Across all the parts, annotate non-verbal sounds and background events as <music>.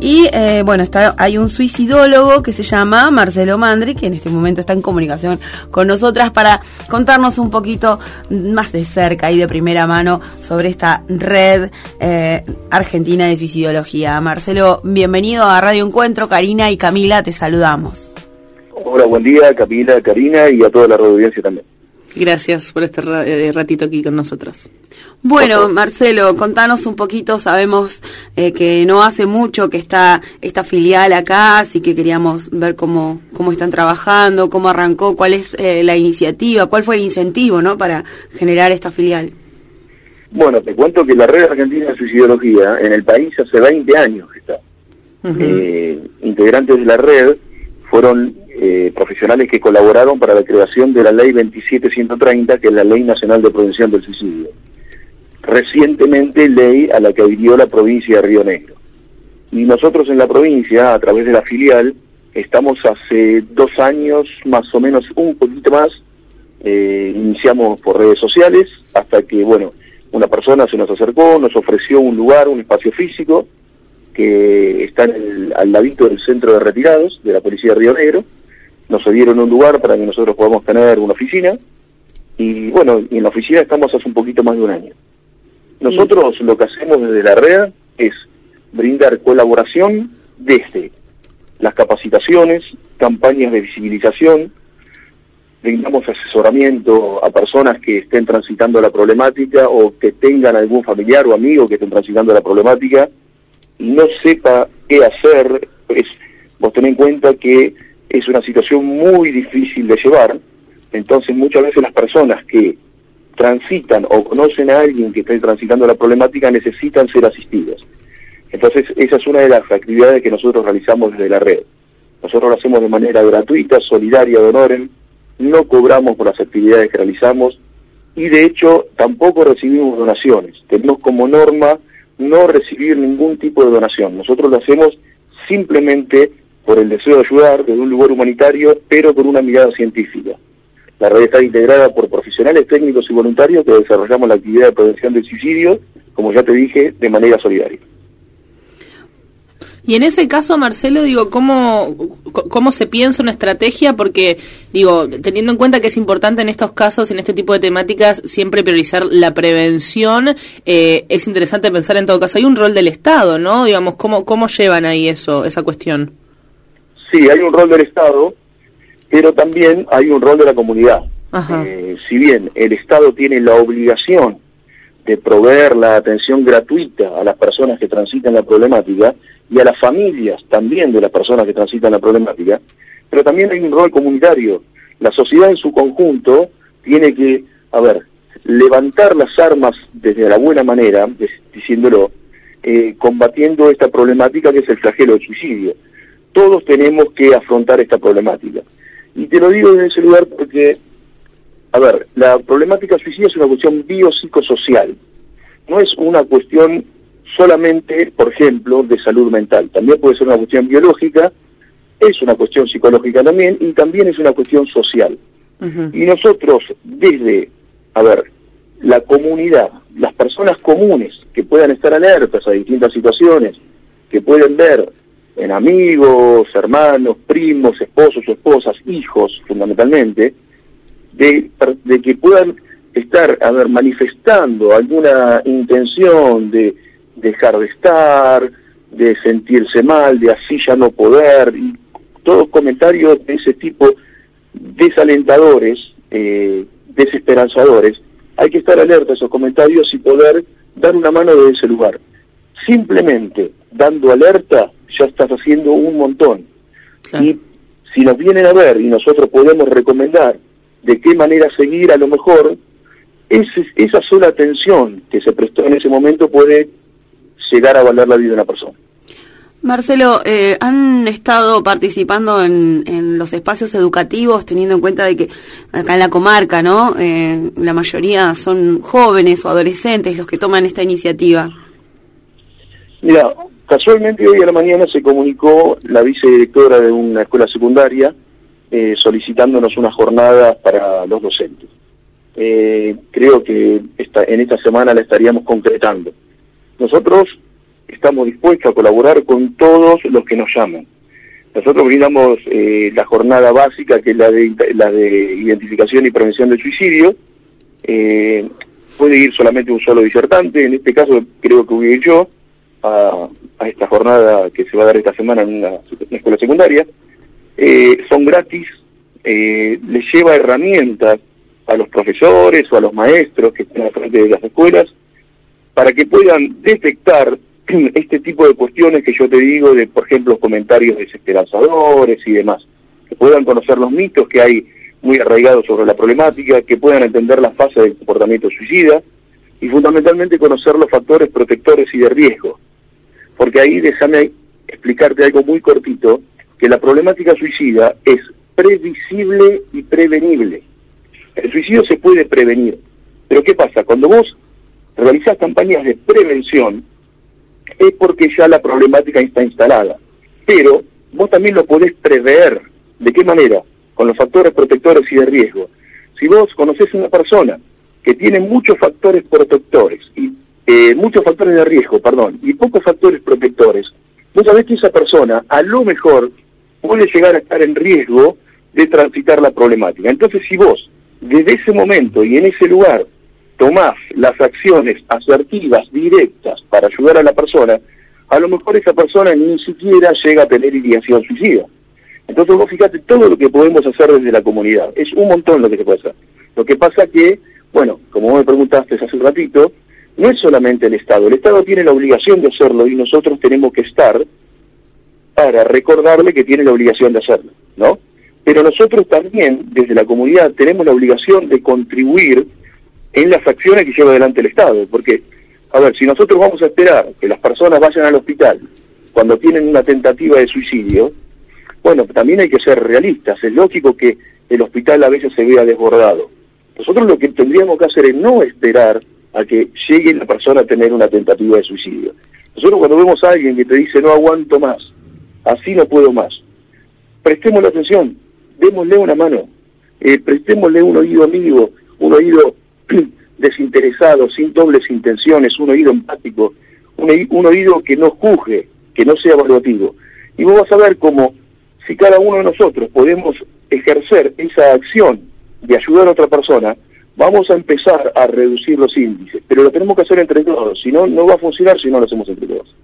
Y eh, bueno, está, hay un suicidólogo que se llama Marcelo Mandri, que en este momento está en comunicación con nosotras para contarnos un poquito más de cerca y de primera mano sobre esta red eh, argentina de suicidología. Marcelo, bienvenido a Radio Encuentro. Karina y Camila, te saludamos. Hola, buen día, Camila, Karina y a toda la audiencia también. Gracias por este eh, ratito aquí con nosotros. Bueno, Marcelo, contanos un poquito, sabemos eh, que no hace mucho que está esta filial acá, así que queríamos ver cómo, cómo están trabajando, cómo arrancó, cuál es eh, la iniciativa, cuál fue el incentivo ¿no? para generar esta filial. Bueno, te cuento que la Red Argentina de Suicidología en el país hace 20 años que está. integrantes de la red fueron eh, profesionales que colaboraron para la creación de la ley 27130, que es la Ley Nacional de Prevención del Suicidio. Recientemente ley a la que adhirió la provincia de Río Negro. Y nosotros en la provincia, a través de la filial, estamos hace dos años, más o menos un poquito más, eh, iniciamos por redes sociales, hasta que, bueno, una persona se nos acercó, nos ofreció un lugar, un espacio físico, que está al ladito del centro de retirados de la Policía de Río Negro. Nos dieron un lugar para que nosotros podamos tener una oficina. Y bueno, y en la oficina estamos hace un poquito más de un año. Nosotros lo que hacemos desde la red es brindar colaboración desde las capacitaciones, campañas de visibilización, brindamos asesoramiento a personas que estén transitando la problemática o que tengan algún familiar o amigo que estén transitando la problemática no sepa qué hacer, es, vos ten en cuenta que es una situación muy difícil de llevar, entonces muchas veces las personas que transitan o conocen a alguien que esté transitando la problemática necesitan ser asistidas. Entonces esa es una de las actividades que nosotros realizamos desde la red. Nosotros lo hacemos de manera gratuita, solidaria, honor, no cobramos por las actividades que realizamos y de hecho tampoco recibimos donaciones. Tenemos como norma no recibir ningún tipo de donación. Nosotros lo hacemos simplemente por el deseo de ayudar desde un lugar humanitario, pero con una mirada científica. La red está integrada por profesionales técnicos y voluntarios que desarrollamos la actividad de prevención del suicidio, como ya te dije, de manera solidaria. Y en ese caso, Marcelo, digo, ¿cómo, ¿cómo se piensa una estrategia? Porque, digo, teniendo en cuenta que es importante en estos casos, en este tipo de temáticas, siempre priorizar la prevención, eh, es interesante pensar en todo caso, hay un rol del Estado, ¿no? Digamos, ¿cómo, cómo llevan ahí eso, esa cuestión? Sí, hay un rol del Estado, pero también hay un rol de la comunidad. Eh, si bien el Estado tiene la obligación de proveer la atención gratuita a las personas que transitan la problemática, y a las familias también de las personas que transitan la problemática, pero también hay un rol comunitario. La sociedad en su conjunto tiene que, a ver, levantar las armas desde la buena manera, diciéndolo, eh, combatiendo esta problemática que es el flagelo del suicidio. Todos tenemos que afrontar esta problemática. Y te lo digo desde ese lugar porque, a ver, la problemática suicidio es una cuestión biopsicosocial, no es una cuestión solamente, por ejemplo, de salud mental. También puede ser una cuestión biológica, es una cuestión psicológica también y también es una cuestión social. Y nosotros, desde, a ver, la comunidad, las personas comunes que puedan estar alertas a distintas situaciones, que pueden ver en amigos, hermanos, primos, esposos esposas, hijos fundamentalmente, de, de que puedan estar, a ver, manifestando alguna intención de dejar de estar, de sentirse mal, de así ya no poder, y todos comentarios de ese tipo desalentadores, eh, desesperanzadores, hay que estar alerta a esos comentarios y poder dar una mano de ese lugar. Simplemente dando alerta ya estás haciendo un montón. Y si nos vienen a ver y nosotros podemos recomendar de qué manera seguir, a lo mejor esa sola atención que se prestó en ese momento puede llegar a valer la vida de una persona. Marcelo, eh, ¿han estado participando en, los espacios educativos teniendo en cuenta de que acá en la comarca, ¿no? Eh, la mayoría son jóvenes o adolescentes los que toman esta iniciativa. Mira, casualmente hoy a la mañana se comunicó la vicedirectora de una escuela secundaria eh, solicitándonos una jornada para los docentes. creo que esta, en esta semana la estaríamos concretando. Nosotros estamos dispuestos a colaborar con todos los que nos llaman. Nosotros brindamos eh, la jornada básica, que es la de, la de identificación y prevención del suicidio. Eh, puede ir solamente un solo disertante, en este caso creo que voy a ir yo a, esta jornada que se va a dar esta semana en una, escuela secundaria. Eh, son gratis, les lleva herramientas a los profesores o a los maestros que están al frente de las escuelas para que puedan detectar <clears throat> este tipo de cuestiones que yo te digo, de por ejemplo comentarios desesperanzadores y demás, que puedan conocer los mitos que hay muy arraigados sobre la problemática, que puedan entender las fases del comportamiento suicida y fundamentalmente conocer los factores protectores y de riesgo. Porque ahí déjame explicarte algo muy cortito, que la problemática suicida es previsible y prevenible. El suicidio se puede prevenir, pero ¿qué pasa? Cuando vos realizás campañas de prevención, es porque ya la problemática está instalada. Pero vos también lo podés prever. ¿De qué manera? Con los factores protectores y de riesgo. Si vos conocés a una persona que tiene muchos factores protectores y eh, muchos factores de riesgo, perdón, y pocos factores protectores, vos sabés que esa persona a lo mejor puede llegar a estar en riesgo de transitar la problemática. Entonces, si vos desde ese momento y en ese lugar tomás las acciones asertivas, directas, para ayudar a la persona, a lo mejor esa persona ni siquiera llega a tener ideación suicida. Entonces vos fíjate todo lo que podemos hacer desde la comunidad. Es un montón lo que se puede hacer. Lo que pasa que, bueno, como vos me preguntaste hace un ratito, no es solamente el Estado. El Estado tiene la obligación de hacerlo y nosotros tenemos que estar para recordarle que tiene la obligación de hacerlo, ¿no? Pero nosotros también, desde la comunidad, tenemos la obligación de contribuir en las acciones que lleva adelante el Estado. Porque, a ver, si nosotros vamos a esperar que las personas vayan al hospital cuando tienen una tentativa de suicidio, bueno, también hay que ser realistas. Es lógico que el hospital a veces se vea desbordado. Nosotros lo que tendríamos que hacer es no esperar a que llegue la persona a tener una tentativa de suicidio. Nosotros cuando vemos a alguien que te dice no aguanto más, así no puedo más, prestémosle atención, démosle una mano, eh, prestémosle un oído amigo, un oído <clears throat> desinteresado, sin dobles intenciones, un oído empático, un, oído que no juzgue, que no sea evaluativo. Y vos vas a ver cómo si cada uno de nosotros podemos ejercer esa acción de ayudar a otra persona, vamos a empezar a reducir los índices. Pero lo tenemos que hacer entre todos, si no, no va a funcionar si no lo hacemos entre todos.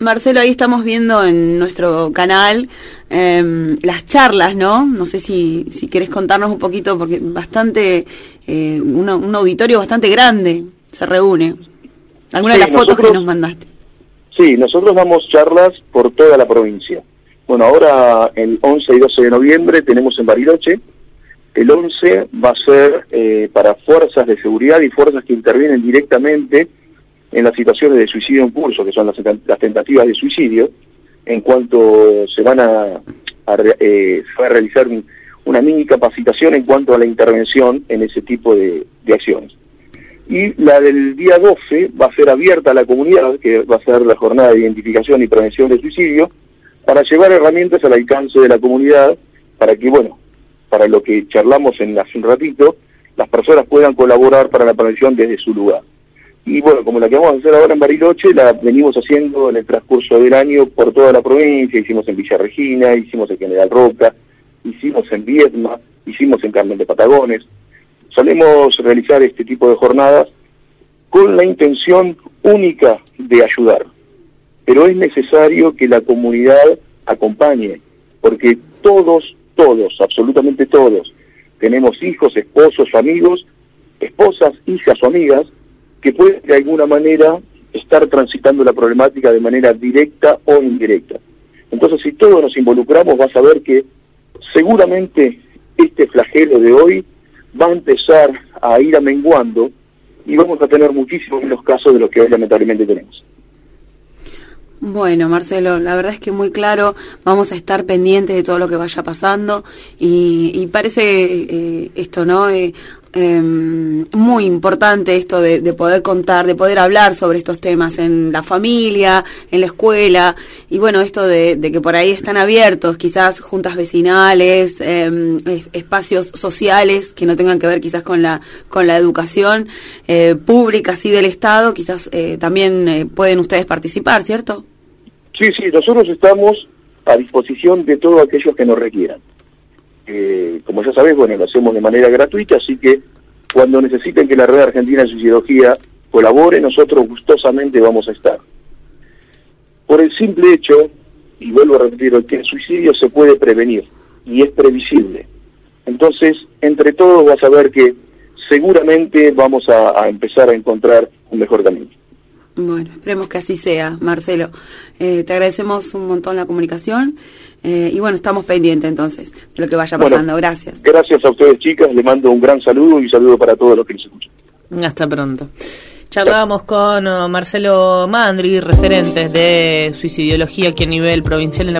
Marcelo, ahí estamos viendo en nuestro canal em, las charlas, ¿no? No sé si, si querés contarnos un poquito, porque bastante, eh, un auditorio bastante grande se reúne. ¿Alguna de las fotos que nos mandaste? Sí, nosotros damos charlas por toda la provincia. Bueno, ahora el 11 y 12 de noviembre tenemos en Bariloche. El 11 va a ser eh, para fuerzas de seguridad y fuerzas que intervienen directamente en las situaciones de suicidio en curso, que son las, tentativas de suicidio, en cuanto se van a, eh, realizar una mini capacitación en cuanto a la intervención en ese tipo de, acciones. Y la del día 12 va a ser abierta a la comunidad, que va a ser la jornada de identificación y prevención de suicidio, para llevar herramientas al alcance de la comunidad, para que, bueno, para lo que charlamos en hace un ratito, las personas puedan colaborar para la prevención desde su lugar. Y bueno, como la que vamos a hacer ahora en Bariloche, la venimos haciendo en el transcurso del año por toda la provincia, hicimos en Villa Regina, hicimos en General Roca, hicimos en Viedma, hicimos en Carmen de Patagones. Solemos realizar este tipo de jornadas con la intención única de ayudar, pero es necesario que la comunidad acompañe, porque todos, todos, absolutamente todos, tenemos hijos, esposos, amigos, esposas, hijas o amigas que puede de alguna manera estar transitando la problemática de manera directa o indirecta. Entonces, si todos nos involucramos, vas a ver que seguramente este flagelo de hoy va a empezar a ir amenguando y vamos a tener muchísimos menos casos de los que hoy lamentablemente tenemos. Bueno, Marcelo, la verdad es que muy claro, vamos a estar pendientes de todo lo que vaya pasando y, parece eh, esto, ¿no? Eh, Em, muy importante esto de, poder contar, de poder hablar sobre estos temas en la familia, en la escuela, y bueno, esto de, que por ahí están abiertos, quizás juntas vecinales, em, espacios sociales que no tengan que ver quizás con la, con la educación eh, pública, así del Estado, quizás eh, también eh, pueden ustedes participar, ¿cierto? Sí, sí, nosotros estamos a disposición de todos aquellos que nos requieran como ya sabés, bueno, lo hacemos de manera gratuita, así que cuando necesiten que la Red Argentina de Suicidología colabore, nosotros gustosamente vamos a estar. Por el simple hecho, y vuelvo a repetir, que el suicidio se puede prevenir y es previsible. Entonces, entre todos vas a ver que seguramente vamos a empezar a encontrar un mejor camino. Bueno, esperemos que así sea, Marcelo. Eh, te agradecemos un montón la comunicación eh, y bueno, estamos pendientes entonces de lo que vaya pasando. gracias. Gracias a ustedes, chicas. Le mando un gran saludo y saludo para todos los que nos escuchan. Hasta pronto. Charlábamos con uh, Marcelo Mandri, referentes de suicidiología aquí a nivel provincial en la